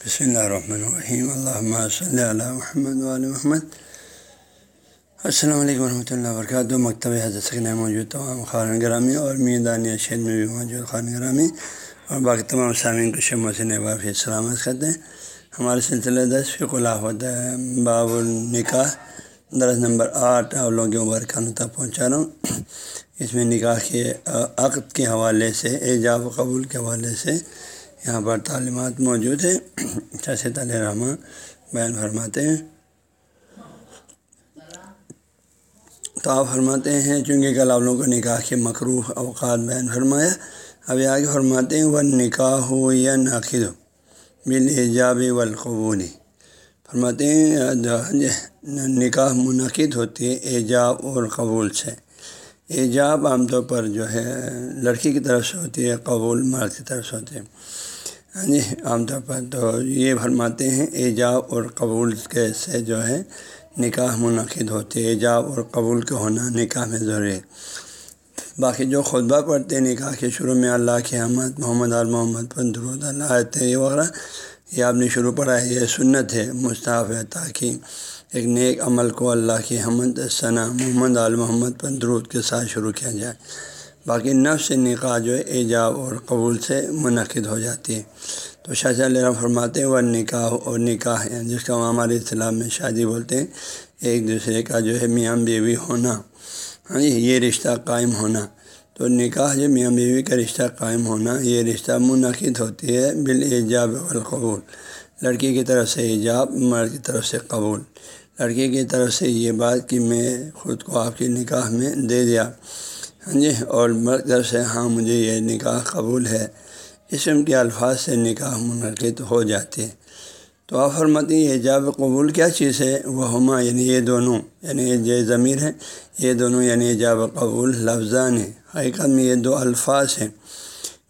بسم اللہ الرحمن الرحیم اللہ صلی اللہ محمد علیہ محمد السلام علیکم ورحمۃ اللہ وبرکاتہ مکتب حضرت سکن موجود تمام خان گرامی اور میدانی شہر میں بھی موجود خان گرامی اور باقی تمام سامعین کو شم وسین پھر سلامت کرتے ہیں ہمارے سلسلے دس فی خلافت باب النکاح درس نمبر آٹھ آپ لوگوں کے مبارکانوں تک پہنچا رہا ہوں اس میں نکاح کے عقد کے حوالے سے ایجاب و قبول کے حوالے سے یہاں پر تعلیمات موجود ہیں۔ اچھا شاشد علیہ رحمٰ بیان فرماتے ہیں۔ تو آپ فرماتے ہیں، چونکہ کل آپ لوگوں کو نکاح کے مقروف اوقات بیان فرمایا ابھی آگے فرماتے ہیں وہ نکاح ہو یا ناخد ہو بال ایجاب والقبولی فرماتے ہیں، نکاح منعقد ہوتی ہے ایجاب اور قبول سے۔ ایجاب عام طور پر جو ہے، لڑکی کی طرف سے ہوتی ہے، قبول مرد کی طرف سے ہوتی ہے۔ ہاں جی عام طور پر تو یہ فرماتے ہیں، ایجاب اور قبول کے سے جو ہے نکاح منعقد ہوتے، ایجاب اور قبول کے ہونا نکاح میں ضروری ہے۔ باقی جو خطبہ پڑھتے ہیں نکاح کے شروع میں اللہ کی احمد محمد آل محمد درود، اللہ یہ وغیرہ، یہ آپ نے شروع پڑھا ہے، یہ سنت ہے مستعف ہے، تاکہ ایک نیک عمل کو اللہ کی حمد ثنا محمد آل محمد پر درود کے ساتھ شروع کیا جائے۔ باقی نفس نکاح جو ہے ایجاب اور قبول سے منعقد ہو جاتی ہے۔ تو شاہ علیہ فرماتے ہیں وہ نکاح اور نکاح ہے جس کا ہمارے اسلام میں شادی بولتے ہیں۔ ایک دوسرے کا جو ہے میاں بیوی ہونا ہاں جی یہ رشتہ قائم ہونا۔ تو نکاح جو میاں بیوی کا رشتہ قائم ہونا، یہ رشتہ منعقد ہوتی ہے بال ایجاب القبول لڑکی کی طرف سے ایجاب، مرد کی طرف سے قبول۔ لڑکی کی طرف سے یہ بات کہ میں خود کو آپ کی نکاح میں دے دیا۔ ہاں جی اور مرد طرف سے ہاں مجھے یہ نکاح قبول ہے۔ اسم کے الفاظ سے نکاح منعقد ہو جاتے۔ ہیں تو آپ فرماتی ہیں ایجاب قبول کیا چیز ہے وہ ہما یعنی یہ دونوں یعنی یہ ضمیر ہے، یہ دونوں یعنی ایجاب قبول لفظان ہیں حقیقت میں یہ دو الفاظ ہیں۔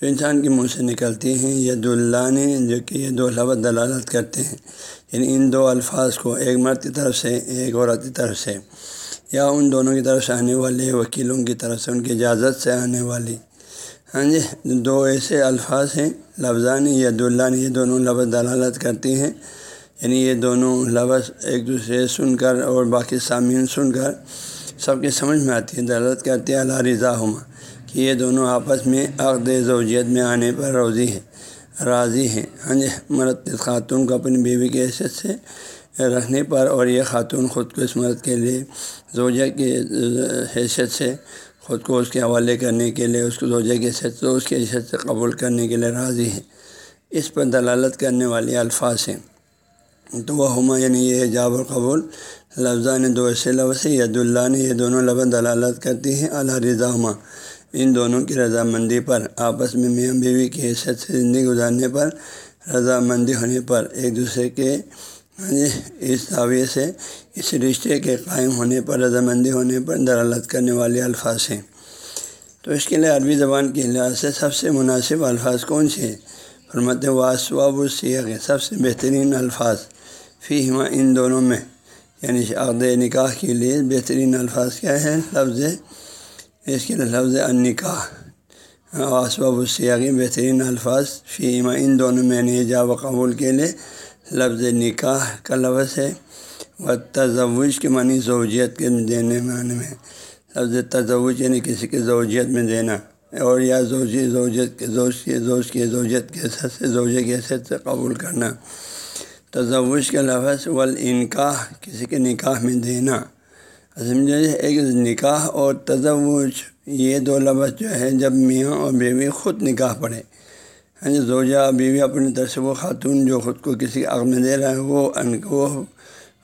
جو انسان کے منہ سے نکلتی ہیں ید اللہ نے، جو کہ یہ دو لفظ دلالت کرتے ہیں۔ یعنی ان دو الفاظ کو ایک مرد کی طرف سے، ایک عورت کی طرف سے۔ یا ان دونوں کی طرف سے آنے والے وکیلوں کی طرف سے، ان کی اجازت سے آنے والی۔ ہاں جی دو ایسے الفاظ ہیں، لفظان ید اللہ نے یہ دونوں لفظ دلالت کرتی ہیں۔ یعنی یہ دونوں لفظ ایک دوسرے سن کر اور باقی سامعین سن کر سب کے سمجھ میں آتی ہے دلالت کرتی ہے اللہ رضا ہما، کہ یہ دونوں آپس میں عقد زوجیت میں آنے پر روزی ہے راضی ہیں۔ ہاں جی مرد خاتون کو اپنی بیوی کی حیثیت سے رکھنے پر اور یہ خاتون خود کو اس مرد کے لیے زوجہ کی حیثیت سے خود کو اس کے حوالے کرنے کے لیے، اس کو زوجہ کی حیثیت سے، اس کی حیثیت سے قبول کرنے کے لیے راضی ہے اس پر دلالت کرنے والے الفاظ ہیں۔ تو وہ ہما یعنی یہ جاب القبول لفظہ نے دو ایسے لفظ ہے ید اللہ نے یہ دونوں لفظ دلالت کرتی ہیں اللہ رضا ہما۔ ان دونوں کی رضامندی پر، آپس میں میاں بیوی کی حیثیت سے زندگی گزارنے پر، رضامندی ہونے پر، ایک دوسرے کے ہاں جی، اس دعوے سے اس رشتے کے قائم ہونے پر، رضامندی ہونے پر دلالت کرنے والے الفاظ ہیں۔ تو اس کے لیے عربی زبان کے لحاظ سے سب سے مناسب الفاظ کون سے؟ ہیں حرمت واسواب السیغ سب سے بہترین الفاظ۔ فی ہما ان دونوں میں۔ یعنی عقد نکاح کے لیے بہترین الفاظ کیا ہے لفظ، اس کے لیے لفظ النکاح۔ واسواب السیاغی بہترین الفاظ۔ فی ہما ان دونوں میں یعنی جاب و قبول کے لیے۔ لفظ نکاح کا لفظ ہے، و تجوج کے معنی زوجیت کے دینے معنی میں۔ لفظ تجوج یعنی کسی کی زوجیت میں دینا، اور یا زوجی زوجت کے، زوج کے زوج کے زوجت کے حیثیت سے، زوجے کے حیثیت سے قبول کرنا۔ تجوج کے لفظ والانکاح، کسی کے نکاح میں دینا۔ سمجھے ایک نکاح اور تجوج یہ دو لفظ جو ہے، جب میاں اور بیوی خود نکاح پڑھے ہاں جی زوجہ بیوی اپنی طرف سے وہ خاتون جو خود کو کسی عقم میں دے رہا ہے، وہ ان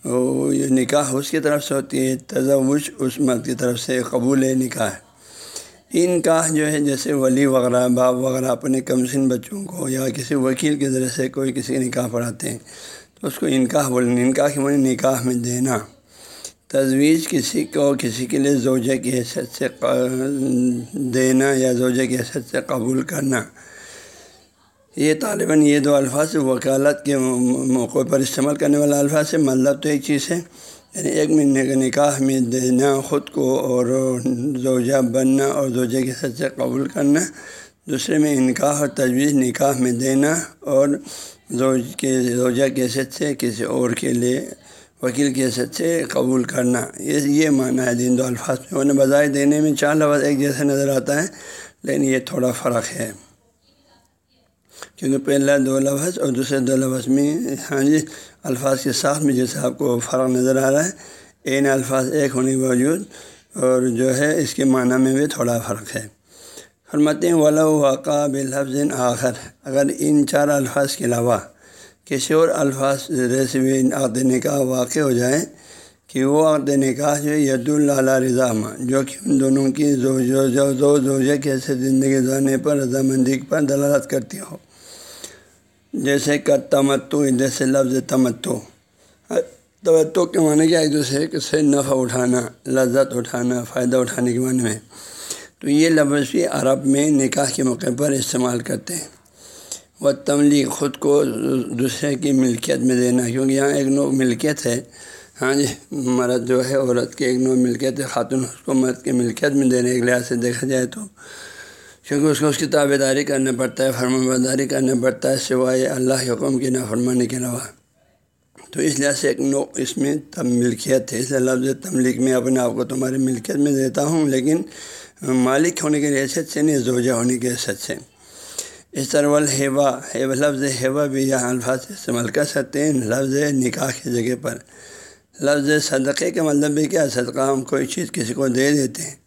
وہ یہ نکاح اس کی طرف سے ہوتی ہے تجوج اس مرد کی طرف سے قبول نکاح ان کا جو ہے، جیسے ولی وغیرہ، باپ وغیرہ اپنے کمسن بچوں کو یا کسی وکیل کے ذریعے سے کوئی کسی نکاح پڑھاتے ہیں، تو اس کو انکاح بولیں۔ انکاح کے معنی نکاح میں دینا۔ تجویز کسی کو کسی کے لیے زوجہ کی حیثیت سے دینا یا زوجہ کی حیثیت سے قبول کرنا۔ یہ طالباً یہ دو الفاظ وکالت کے موقع پر استعمال کرنے والا الفاظ ہے مطلب تو ایک چیز ہے یعنی ایک مہینے کا نکاح میں دینا، خود کو اور زوجہ بننا اور زوجہ کے سچ سے قبول کرنا، دوسرے میں انکاح اور تجویز، نکاح میں دینا اور زوج کے، زوجہ کی حیثیت سے کسی اور کے لیے، وکیل کی حیثیت سے قبول کرنا۔ یہ یہ معنی ہے دین دو الفاظ میں۔ انہیں بظاہر دینے میں چار لفظ ایک جیسے نظر آتا ہے، لیکن یہ تھوڑا فرق ہے۔ کیونکہ پہلا دو لفظ اور دوسرے دو لفظ میں ہاں جی الفاظ کے ساتھ میں جیسے آپ کو فرق نظر آ رہا ہے این الفاظ ایک ہونے کے باوجود اور جو ہے اس کے معنی میں بھی تھوڑا فرق ہے۔ فرماتے ولا واقع بلفظ آخر اگر ان چار الفاظ کے علاوہ کسی اور الفاظ ریسیوی عقد نکاح واقع ہو جائے کہ وہ عقد نکاح جو ید اللہ رضا جو کہ ان دونوں کی دو زوجہ کے ایسے زندگی گزارنے پر، رضامندی پر دلالت کرتی ہو۔ جیسے کہ تمتو، جیسے لفظ تمتو۔ توتو کے معنی کیا ایک دوسرے سے نفع اٹھانا، لذت اٹھانا، فائدہ اٹھانے کے معنی میں۔ تو یہ لفظ بھی عرب میں نکاح کے موقع پر استعمال کرتے ہیں۔ وہ تملی خود کو دوسرے کی ملکیت میں دینا، کیونکہ یہاں ایک نو ملکیت ہے۔ ہاں جی مرد جو ہے، عورت کی ایک نو ملکیت ہے، خاتون اس کو مرد کی ملکیت میں دینے کے لحاظ سے دیکھا جائے تو۔ کیونکہ اس کو اس کی تابے داری کرنا پڑتا ہے فرما برداری کرنا پڑتا ہے، سوائے اللہ حکم کی نہ فرمانے کے علاوہ۔ تو اس لحاظ سے ایک نو اس میں تب ملکیت ہے۔ اس لفظ تملیغ میں اپنے آپ کو تمہاری ملکیت میں دیتا ہوں، لیکن مالک ہونے کی حیثیت سے نہیں، زوجہ ہونے کی حیثیت سے۔ اس طرح الحبا ہیوا لفظ ہیوا بھی یہاں الفاظ استعمال کر سکتے ہیں، لفظ نکاح کی جگہ پر۔ لفظ صدقے کا مطلب بھی کیا صدقہ ہم کوئی چیز کسی کو دے دیتے ہیں۔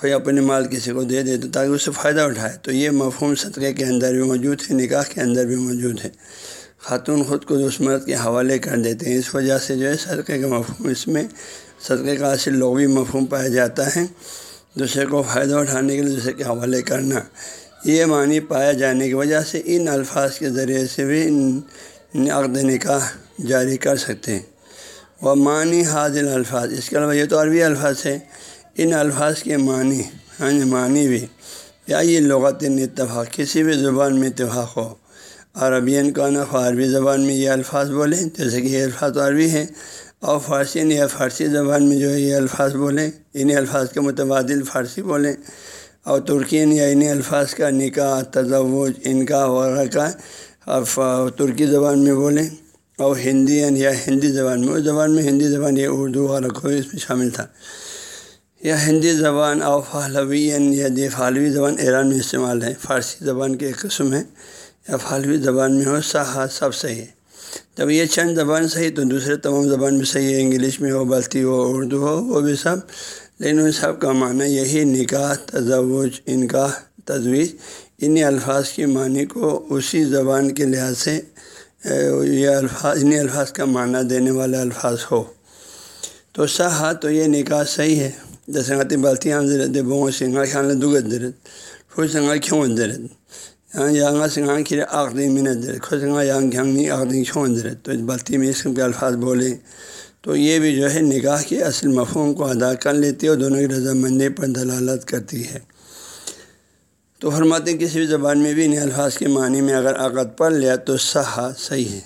کوئی اپنے مال کسی کو دے دیتے تاکہ اس سے فائدہ اٹھائے۔ تو یہ مفہوم صدقے کے اندر بھی موجود ہے، نکاح کے اندر بھی موجود ہے۔ خاتون خود کو اس مرد کے حوالے کر دیتے ہیں۔ اس وجہ سے جو ہے صدقے کا مفہوم، اس میں صدقے کا اصل لغوی مفہوم پایا جاتا ہے۔ دوسرے کو فائدہ اٹھانے کے لیے دوسرے کے حوالے کرنا۔ یہ معنی پایا جانے کی وجہ سے ان الفاظ کے ذریعے سے بھی عقد نکاح جاری کر سکتے ہیں۔ وہ معنی حاضل الفاظ اس کے علاوہ یہ تو عربی الفاظ ہے۔ ان الفاظ کے معنی ہاں معنی بھی۔ یا یہ لغت اتفاق، کسی بھی زبان میں اتفاق ہو۔ عربین کا نہ عربی زبان میں یہ الفاظ بولیں، جیسے کہ یہ الفاظ عربی ہے اور فارسی یا فارسی زبان میں جو ہے یہ الفاظ بولیں، انہیں الفاظ کے متبادل فارسی بولیں۔ اور ترکین یا انہیں الفاظ کا نکاح، تزوج انکا وغیرہ کا ترکی زبان میں بولیں، اور ہندی یا ہندی زبان میں اس زبان میں ہندی زبان یہ اردو وغیرہ کو اس میں شامل تھا۔ یا ہندی زبان اور فالوی یا دی یعنی فالوی یعنی زبان ایران میں استعمال ہے، فارسی زبان کی ایک قسم ہے، یا فالوی زبان میں ہو سہا سب صحیح ہے۔ جب یہ چند زبان صحیح، تو دوسرے تمام زبان بھی صحیح ہے، انگلش میں ہو، بلتی ہو، اردو ہو، وہ بھی سب۔ لیکن ان سب کا معنی یہی، نکاح تجوج انکاح، تجویز انہیں الفاظ کی معنی کو اسی زبان کے لحاظ سے یہ الفاظ انہیں الفاظ کا معنی دینے والے الفاظ ہو۔ تو سہا تو یہ نکاح صحیح ہے۔ جیسے آتی بلتی ہم زرد بو سنگا خیال دگت درد پھر سنگا کیوں درد یہاں سنگا کھیرے آخری منت درد خود سنگا یہاں گھنگنی آخری کیوں درد تو اس بلتی میں اس قسم کے الفاظ بولیں تو یہ بھی جو ہے نگاہ کے اصل مفہوم کو ادا کر لیتی ہے اور دونوں کی رضامندی پر دلالت کرتی ہے تو فرماتے ہیں کسی بھی زبان میں بھی ان الفاظ کے معنی میں اگر عقد پڑھ لیا تو صحا صحیح ہے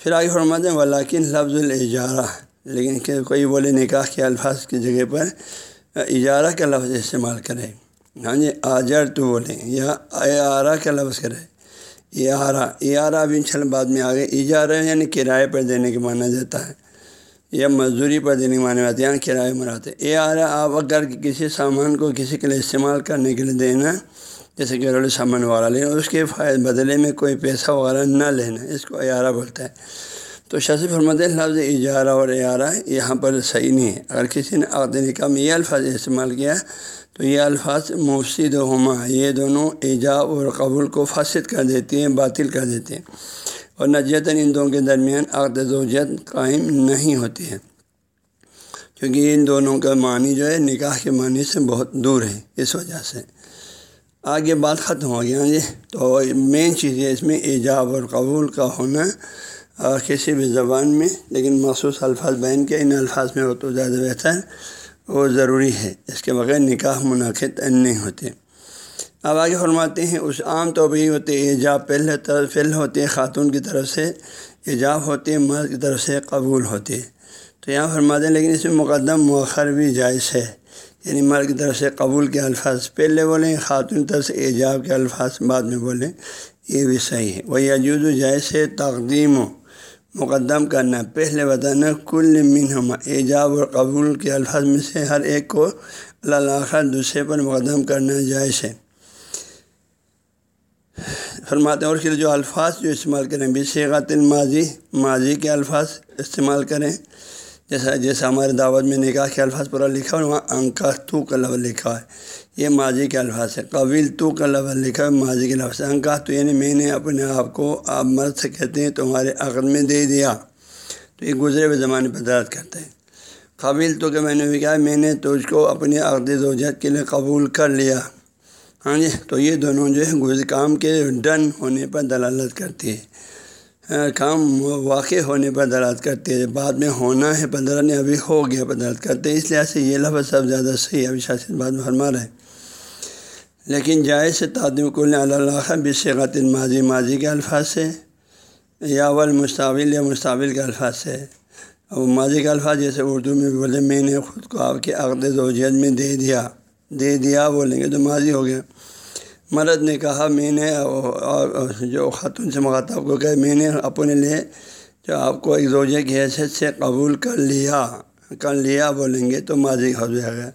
پھر آگے فرماتے ہیں ولاکن لفظ الجارہ لیکن کہ کوئی بولے نکاح کے الفاظ کی جگہ پر اجارہ کا لفظ استعمال کرے۔ ہاں جی آجر تو بولیں یا آرا کا لفظ کرے۔ اارا اارا بھی چل بعد میں آگے۔ اجارہ یعنی کرائے پر دینے کے معنی دیتا ہے، یا مزدوری پر دینے کے معنی آتے ہیں یعنی کرائے مراتے اے آ رہا آپ اگر کسی سامان کو کسی کے لیے استعمال کرنے کے لیے دینا، جیسے کہ گھریلو سامان وغیرہ لینا، اس کے فائد بدلے میں کوئی پیسہ وغیرہ نہ لینا، اس کو اعارہ بولتا ہے۔ تو شاذ فرمت لفظ اجارہ اور اعارہ یہاں پر صحیح نہیں ہے۔ اگر کسی نے عقد نکاح میں یہ الفاظ استعمال کیا تو یہ الفاظ مفصد و ہما یہ دونوں ایجاب اور قبول کو فاسد کر دیتی ہیں، باطل کر دیتے ہیں۔ اور نجیتاً ان دونوں کے درمیان عقد زوجت قائم نہیں ہوتی ہے۔ کیونکہ ان دونوں کا معنی جو ہے، نکاح کے معنی سے بہت دور ہے۔ اس وجہ سے آگے بات ختم ہو گیا جی تو مین چیز ہے اس میں ایجاب اور قبول کا ہونا۔ کسی بھی زبان میں، لیکن مخصوص الفاظ بین کے ان الفاظ میں ہو تو زیادہ بہتر وہ ضروری ہے۔ اس کے بغیر نکاح منعقد نہیں ہوتے۔ اب آگے فرماتے ہیں، اس عام طور پر یہ ہوتے، ایجاب پہلے طرف ہوتے ہیں خاتون کی طرف سے ایجاب ہوتے ہیں مرد کی طرف سے قبول ہوتے۔ ہیں تو یہاں فرماتے ہیں لیکن اس میں مقدم مؤخر بھی جائز ہے۔ یعنی مرد کی طرف سے قبول کے الفاظ پہلے بولیں، خاتون کی طرف سے ایجاب کے الفاظ بعد میں بولیں، یہ بھی صحیح ہے۔ وہ یجود جیسے تقدیم و مقدم کرنا پہلے بتانا کل منہما ایجاب اور قبول کے الفاظ میں سے ہر ایک کو اللہ دوسرے پر مقدم کرنا جائز ہے۔ فرماتے ہیں، اور پھر جو الفاظ جو استعمال کریں بھی سیغت الماضی، ماضی کے الفاظ استعمال کریں۔ جیسا جیسا ہمارے دعوت میں نکاح کے الفاظ پورا لکھا ہے، وہاں انکا تو کا لفظ لکھا ہے۔ یہ ماضی کے الفاظ ہے قبیل تو کا لفظ لکھا ہے، ماضی کے لفظ انکا تو یعنی میں نے اپنے آپ کو آپ مرد سے کہتے ہیں، تمہارے عقل میں دے دیا۔ تو یہ گزرے ہوئے زمانے پر درد کرتے ہیں۔ قبیل تو کہ میں نے بھی کہا میں نے تجھ کو اپنے عقد زوجت کے لیے قبول کر لیا۔ ہاں جی تو یہ دونوں جو ہے کام کے ڈن ہونے پر دلالت کرتی ہے۔ کام واقع ہونے پر دلالت کرتی ہے بعد میں ہونا ہے، پندرہ نے ابھی ہو گیا پر دلالت کرتے ہیں۔ اس لحاظ سے یہ لفظ سب زیادہ صحیح ہے، ابھی شاست بعد میں فرما رہے لیکن جائز سے تعدم کل اللہ بصغت ماضی ماضی کے الفاظ سے یا اول مستقبل یا مستقبل کے الفاظ سے۔ اور ماضی کے الفاظ جیسے اردو میں بولے، میں نے خود کو آپ کے عقد زوجیت میں دے دیا دے دیا، بولیں گے تو ماضی ہو گیا۔ مرد نے کہا، میں نے جو خاتون سے مخاطب کو کہ میں نے اپنے لیے جو آپ کو ایک روزے کی حیثیت سے قبول کر لیا کر لیا بولیں گے تو ماضی ہو جائے گا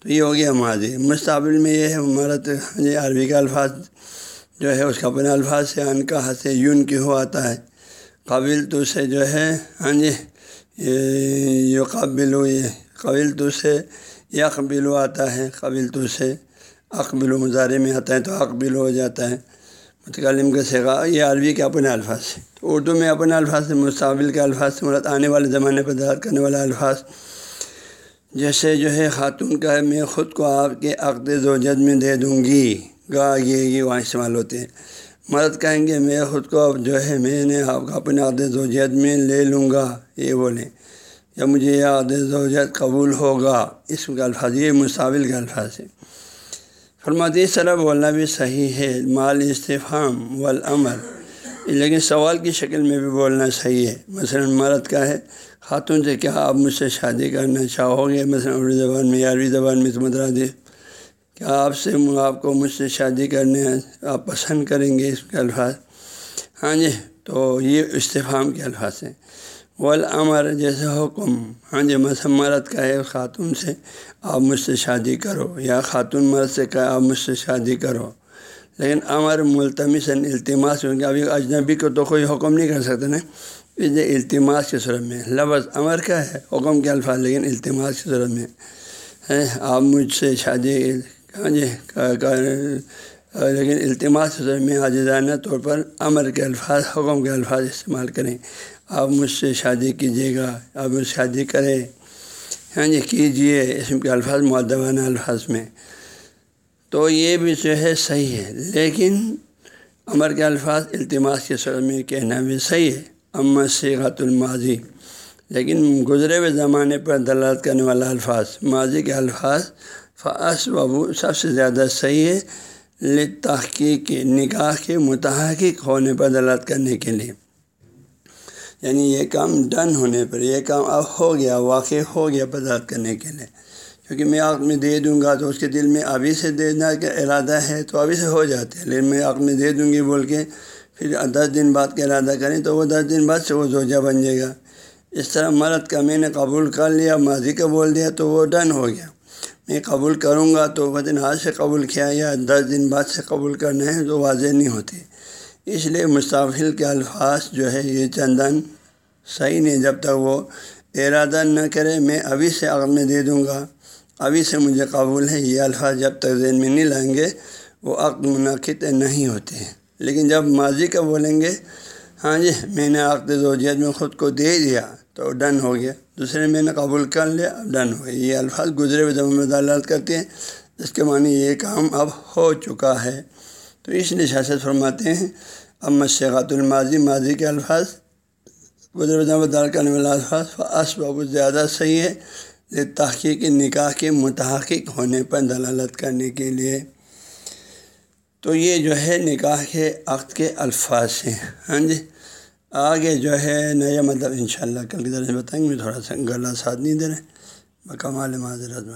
تو یہ ہو گیا ماضی۔ مستقبل میں یہ ہے، مرد یہ عربی کا الفاظ جو ہے، اس کا اپنے الفاظ سے ان کا سے یون کی ہو آتا ہے۔ قابل تو سے جو ہے ہاں جی یہ قابل یہ قبل تو سے یقبل آتا ہے۔ قبل تو سے اقبل و مظاہرے میں آتا ہے تو اقبل ہو جاتا ہے۔ متکلم کے سگا یہ عربی کے اپنے الفاظ سے تو اردو میں اپنے الفاظ سے مستقبل کے الفاظ سے مراد آنے والے زمانے پر درد کرنے والا الفاظ۔ جیسے جو ہے، خاتون کا ہے میں خود کو آپ کے عقد زوجت میں دے دوں گی۔ گا، یہ گی وہاں استعمال ہوتے ہیں۔ مرد کہیں گے، میں خود کو اب جو ہے، میں نے آپ کا اپنے عقد زوجت میں لے لوں گا۔ یہ بولیں۔ یا مجھے یہ عقد زوجت قبول ہوگا، اس کا الفاظ، یہ مستقبل کا الفاظ ہے فرماتی اس طرح بولنا بھی صحیح ہے، مال استفام والعمر لیکن سوال کی شکل میں بھی بولنا صحیح ہے۔ مثلا مرد کا ہے، خاتون سے کیا آپ مجھ سے شادی کرنا چاہو گے؟ مثلا اردو زبان میں عربی زبان میں تو مدرا دے کیا آپ سے آپ کو مجھ سے شادی کرنے آپ پسند کریں گے؟ اس کے الفاظ۔ ہاں جی تو یہ استفام کے الفاظ ہیں۔ والامر جیسے حکم۔ ہاں جی مثلا مرد کا ہے خاتون سے آپ مجھ سے شادی کرو، یا خاتون مرد سے کہا آپ مجھ سے شادی کرو۔ لیکن امر ملتمس التماس، کیونکہ ابھی اجنبی کو تو کوئی حکم نہیں کر سکتے نا۔ اس لیے التماس کی صورت میں۔ لفظ امر کا ہے، حکم کے الفاظ، لیکن التماس کی صورت میں۔ ہاں جی، آپ مجھ سے شادی ہاں جی لیکن التماس کی میں عاجزانہ طور پر امر کے الفاظ، حکم کے الفاظ استعمال کریں۔ آپ مجھ سے شادی کیجیے گا، آپ مجھ سے شادی کریں۔ ہاں جی کیجیے اسم کے الفاظ معدبانہ الفاظ میں۔ تو یہ بھی جو ہے صحیح ہے، لیکن امر کے الفاظ التماس کے سر میں کہنا بھی صحیح ہے۔ امت سیغت الماضی، لیکن گزرے ہوئے زمانے پر دلالت کرنے والا الفاظ، ماضی کے الفاظ فاص ببو سب سے زیادہ صحیح ہے۔ تحقیق نکاح کے متحقق ہونے پر دلالت کرنے کے لیے۔ یعنی یہ کام ڈن ہونے پر، یہ کام اب ہو گیا، واقع ہو گیا برداشت کرنے کے لیے۔ کیونکہ میں عقل میں دے دوں گا تو اس کے دل میں ابھی سے دینا کا ارادہ ہے تو ابھی سے ہو جاتے ہیں۔ لیکن میں عقل میں دے دوں گی بول کے پھر دس دن بعد کا ارادہ کریں تو وہ دس دن بعد سے وہ زوجہ بن جائے گا۔ اس طرح مرد کا میں نے قبول کر لیا ماضی کا بول دیا تو وہ ڈن ہو گیا۔ میں قبول کروں گا تو وہ دن ہاتھ سے قبول کیا یا دس دن بعد سے قبول کرنا ہے تو واضح نہیں ہوتی اس لیے مستقل کے الفاظ جو ہے یہ چندن صحیح نہیں، جب تک وہ ارادہ نہ کرے میں ابھی سے عقل میں دے دوں گا۔ ابھی سے مجھے قبول ہے، یہ الفاظ جب تک ذہن میں نہیں لائیں گے، وہ عقد منعقد نہیں ہوتے ہیں۔ لیکن جب ماضی کا بولیں گے ہاں جی میں نے عقد زوجیت میں خود کو دے دیا تو ڈن ہو گیا۔ دوسرے میں نے قبول کر لیا اب ڈن ہو گیا یہ الفاظ گزرے ہوئے زمین میں دلالت کرتے ہیں، اس کے معنی یہ کام اب ہو چکا ہے۔ تو اس لیے شاست فرماتے ہیں اب مشغات الماضی، ماضی کے الفاظ گزر دار کرنے والا الفاظ اس بہت زیادہ صحیح ہے تحقیق نکاح کے متحقق ہونے پر دلالت کرنے کے لیے۔ تو یہ جو ہے نکاح کے عقد کے الفاظ ہیں۔ ہاں جی؟ آگے جو ہے نیا مطلب انشاءاللہ کل کی طرح سے بتائیں گے تھوڑا سا گلا ساتھ نہیں دے رہے بکمال معذرت